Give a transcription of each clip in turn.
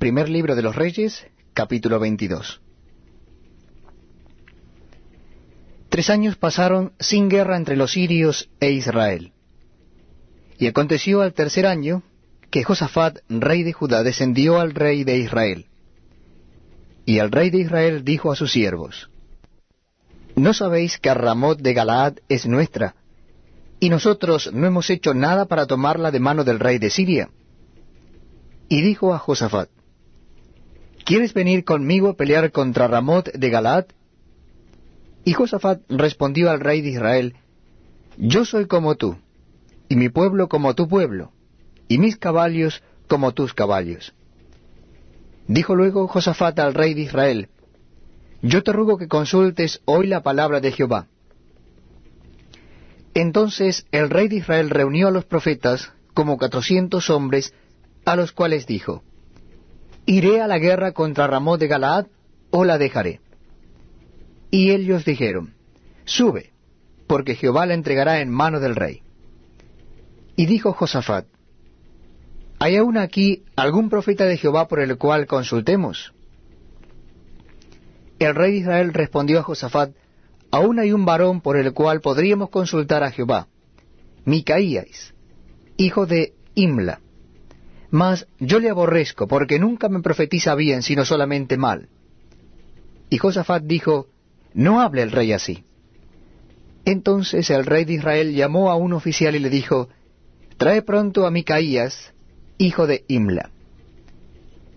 Primer libro de los Reyes, capítulo 22. Tres años pasaron sin guerra entre los sirios e Israel. Y aconteció al tercer año que Josafat, rey de Judá, descendió al rey de Israel. Y el rey de Israel dijo a sus siervos, ¿No sabéis que Ramot de Galaad es nuestra? Y nosotros no hemos hecho nada para tomarla de mano del rey de Siria. Y dijo a Josafat, ¿Quieres venir conmigo a pelear contra Ramot de Galaad? Y Josafat respondió al rey de Israel, Yo soy como tú, y mi pueblo como tu pueblo, y mis caballos como tus caballos. Dijo luego Josafat al rey de Israel, Yo te ruego que consultes hoy la palabra de Jehová. Entonces el rey de Israel reunió a los profetas, como cuatrocientos hombres, a los cuales dijo, ¿Iré a la guerra contra Ramón de Galaad o la dejaré? Y ellos dijeron, Sube, porque Jehová la entregará en mano del rey. Y dijo Josafat, ¿hay aún aquí algún profeta de Jehová por el cual consultemos? El rey de Israel respondió a Josafat, aún hay un varón por el cual podríamos consultar a Jehová, Micaías, hijo de Imla. Mas yo le aborrezco, porque nunca me profetiza bien, sino solamente mal. Y Josafat dijo, No hable el rey así. Entonces el rey de Israel llamó a un oficial y le dijo, Trae pronto a Micaías, hijo de Imla.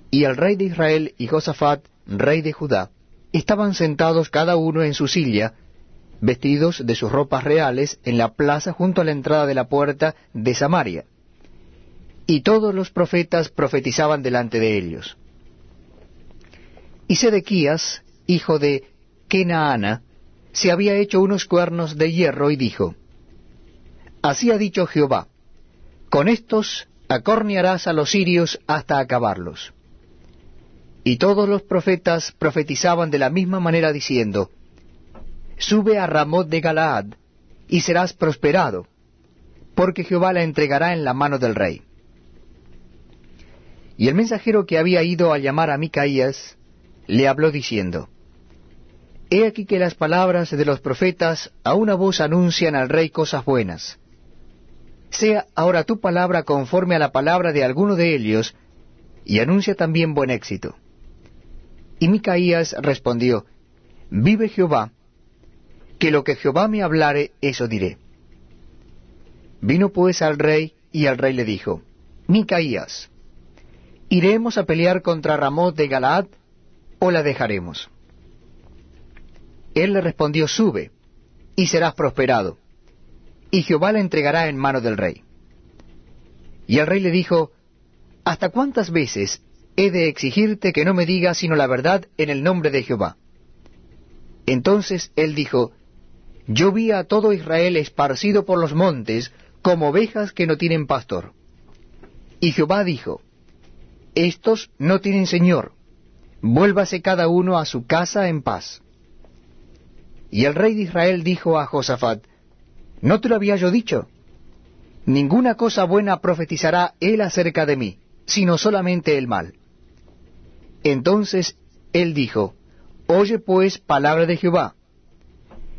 Y el rey de Israel y Josafat, rey de Judá, estaban sentados cada uno en su silla, vestidos de sus ropas reales, en la plaza junto a la entrada de la puerta de Samaria. Y todos los profetas profetizaban delante de ellos. Y Sedequías, hijo de Kenaana, se había hecho unos cuernos de hierro y dijo, Así ha dicho Jehová, con estos acornearás a los sirios hasta acabarlos. Y todos los profetas profetizaban de la misma manera diciendo, Sube a Ramot de Galaad, y serás prosperado, porque Jehová la entregará en la mano del rey. Y el mensajero que había ido a llamar a Micaías, le habló diciendo, He aquí que las palabras de los profetas a una voz anuncian al rey cosas buenas. Sea ahora tu palabra conforme a la palabra de alguno de ellos, y anuncia también buen éxito. Y Micaías respondió, Vive Jehová, que lo que Jehová me hablare, eso diré. Vino pues al rey, y el rey le dijo, Micaías, ¿iremos a pelear contra Ramot de Galaad, o la dejaremos? Él le respondió, Sube, y serás prosperado, y Jehová la entregará en mano del rey. Y el rey le dijo, ¿Hasta cuántas veces he de exigirte que no me digas sino la verdad en el nombre de Jehová. Entonces él dijo, Yo vi a todo Israel esparcido por los montes, como ovejas que no tienen pastor. Y Jehová dijo, Estos no tienen señor, vuélvase cada uno a su casa en paz. Y el rey de Israel dijo a Josafat, ¿No te lo había yo dicho? Ninguna cosa buena profetizará él acerca de mí, sino solamente el mal. Entonces él dijo, Oye pues palabra de Jehová.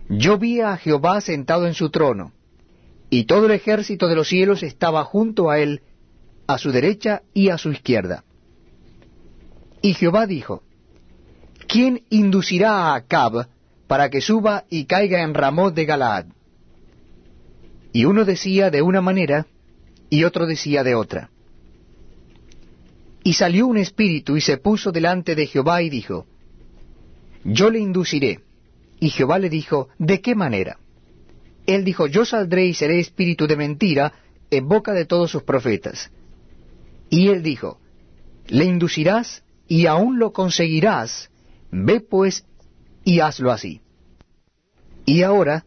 Yo vi a Jehová sentado en su trono, y todo el ejército de los cielos estaba junto a él, a su derecha y a su izquierda. Y Jehová dijo, ¿quién inducirá a Acab para que suba y caiga en Ramot de Galaad? Y uno decía de una manera, y otro decía de otra. Y salió un espíritu y se puso delante de Jehová y dijo, Yo le induciré. Y Jehová le dijo, ¿de qué manera? Él dijo, Yo saldré y seré espíritu de mentira en boca de todos sus profetas. Y él dijo, Le inducirás y aún lo conseguirás. Ve pues y hazlo así. Y ahora,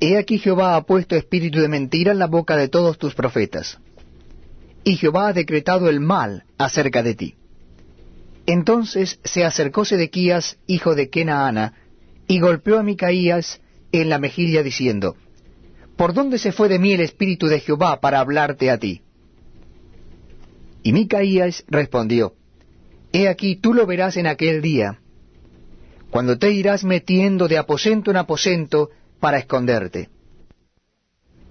he aquí Jehová ha puesto espíritu de mentira en la boca de todos tus profetas y Jehová ha decretado el mal acerca de ti. Entonces se acercó Sedequías, hijo de Kenaana, y golpeó a Micaías en la mejilla diciendo, ¿Por dónde se fue de mí el espíritu de Jehová para hablarte a ti? Y Micaías respondió, He aquí tú lo verás en aquel día, cuando te irás metiendo de aposento en aposento para esconderte.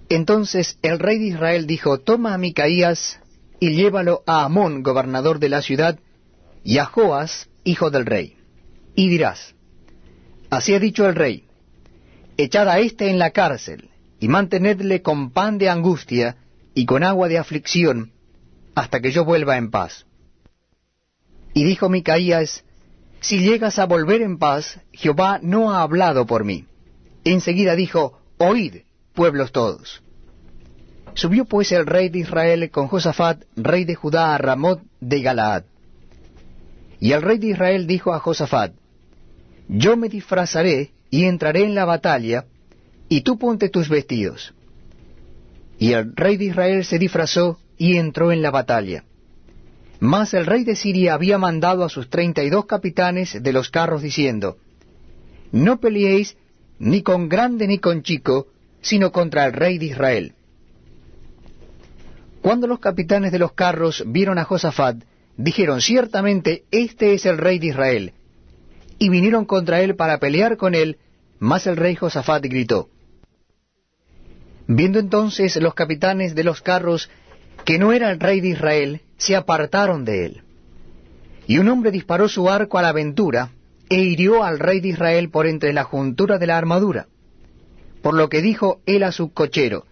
Entonces el rey de Israel dijo, Toma a Micaías y llévalo a Amón, gobernador de la ciudad, y a Joas, hijo del rey. Y dirás, Así ha dicho el rey, echad a éste en la cárcel, y mantenedle con pan de angustia y con agua de aflicción, hasta que yo vuelva en paz. Y dijo Micaías, Si llegas a volver en paz, Jehová no ha hablado por mí. Enseguida dijo, Oíd, pueblos todos. Subió pues el rey de Israel con Josafat, rey de Judá, a Ramot de Galaad. Y el rey de Israel dijo a Josafat, Yo me disfrazaré y entraré en la batalla, y tú ponte tus vestidos. Y el rey de Israel se disfrazó y entró en la batalla. Mas el rey de Siria había mandado a sus treinta y dos capitanes de los carros diciendo, No peleéis ni con grande ni con chico, sino contra el rey de Israel. Cuando los capitanes de los carros vieron a Josafat, dijeron, ciertamente este es el rey de Israel. Y vinieron contra él para pelear con él, mas el rey Josafat gritó. Viendo entonces los capitanes de los carros que no era el rey de Israel, se apartaron de él. Y un hombre disparó su arco a la aventura, e hirió al rey de Israel por entre la juntura de la armadura. Por lo que dijo él a su cochero,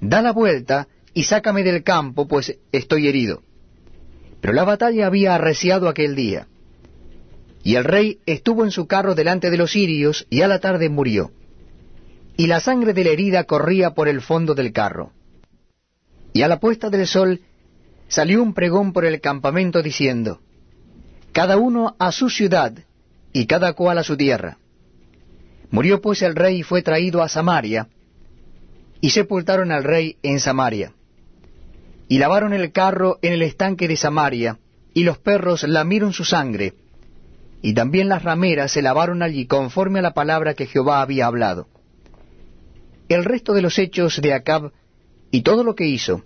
Da la vuelta y sácame del campo, pues estoy herido. Pero la batalla había arreciado aquel día. Y el rey estuvo en su carro delante de los sirios, y a la tarde murió. Y la sangre de la herida corría por el fondo del carro. Y a la puesta del sol salió un pregón por el campamento diciendo, Cada uno a su ciudad, y cada cual a su tierra. Murió pues el rey y fue traído a Samaria, y sepultaron al rey en Samaria. Y lavaron el carro en el estanque de Samaria, y los perros lamieron su sangre, y también las rameras se lavaron allí conforme a la palabra que Jehová había hablado. El resto de los hechos de Acab, y todo lo que hizo,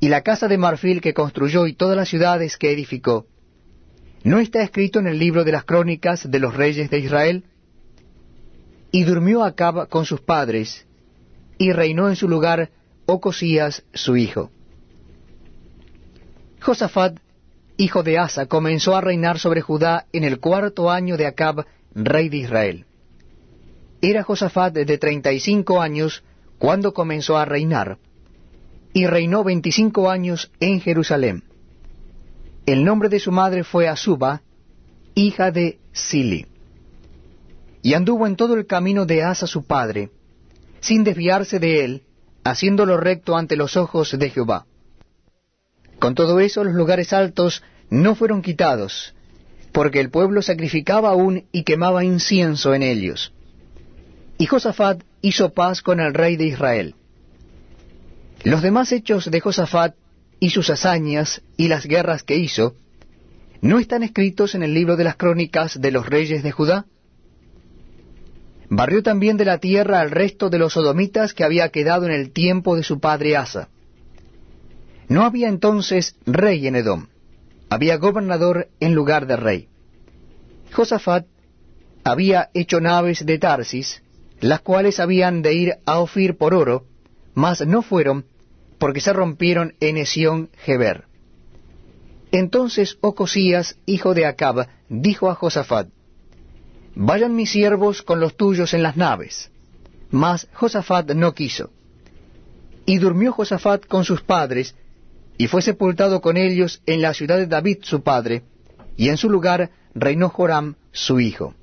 y la casa de marfil que construyó y todas las ciudades que edificó, ¿no está escrito en el libro de las crónicas de los reyes de Israel? Y durmió Acab con sus padres, y reinó en su lugar Ocosías su hijo. Josafat, hijo de Asa, comenzó a reinar sobre Judá en el cuarto año de Acab, rey de Israel. Era Josafat de treinta y cinco años cuando comenzó a reinar, y reinó veinticinco años en Jerusalén. El nombre de su madre fue Asuba, hija de Sili. Y anduvo en todo el camino de Asa su padre, sin desviarse de él, haciéndolo recto ante los ojos de Jehová. Con todo eso los lugares altos no fueron quitados, porque el pueblo sacrificaba aún y quemaba incienso en ellos. Y Josafat hizo paz con el rey de Israel. Los demás hechos de Josafat y sus hazañas y las guerras que hizo, ¿no están escritos en el libro de las crónicas de los reyes de Judá? Barrió también de la tierra al resto de los sodomitas que había quedado en el tiempo de su padre Asa no había entonces rey en Edom, había gobernador en lugar de rey. Josafat había hecho naves de Tarsis, las cuales habían de ir a Ofir por oro, mas no fueron, porque se rompieron en Esión Geber. Entonces Ocosías, hijo de Acab, dijo a Josafat, Vayan mis siervos con los tuyos en las naves. Mas Josafat no quiso. Y durmió Josafat con sus padres, y fue sepultado con ellos en la ciudad de David su padre, y en su lugar reinó Joram su hijo.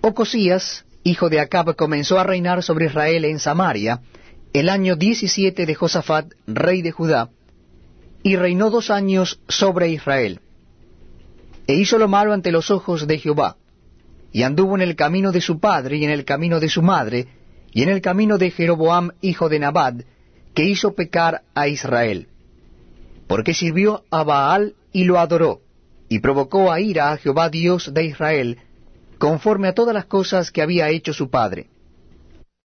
Ocosías, hijo de Acab, comenzó a reinar sobre Israel en Samaria, el año diecisiete de Josafat, rey de Judá, y reinó dos años sobre Israel. E hizo lo malo ante los ojos de Jehová, y anduvo en el camino de su padre y en el camino de su madre, y en el camino de Jeroboam, hijo de Nabad, que hizo pecar a Israel, porque sirvió a Baal y lo adoró, y provocó a ira a Jehová Dios de Israel, conforme a todas las cosas que había hecho su padre.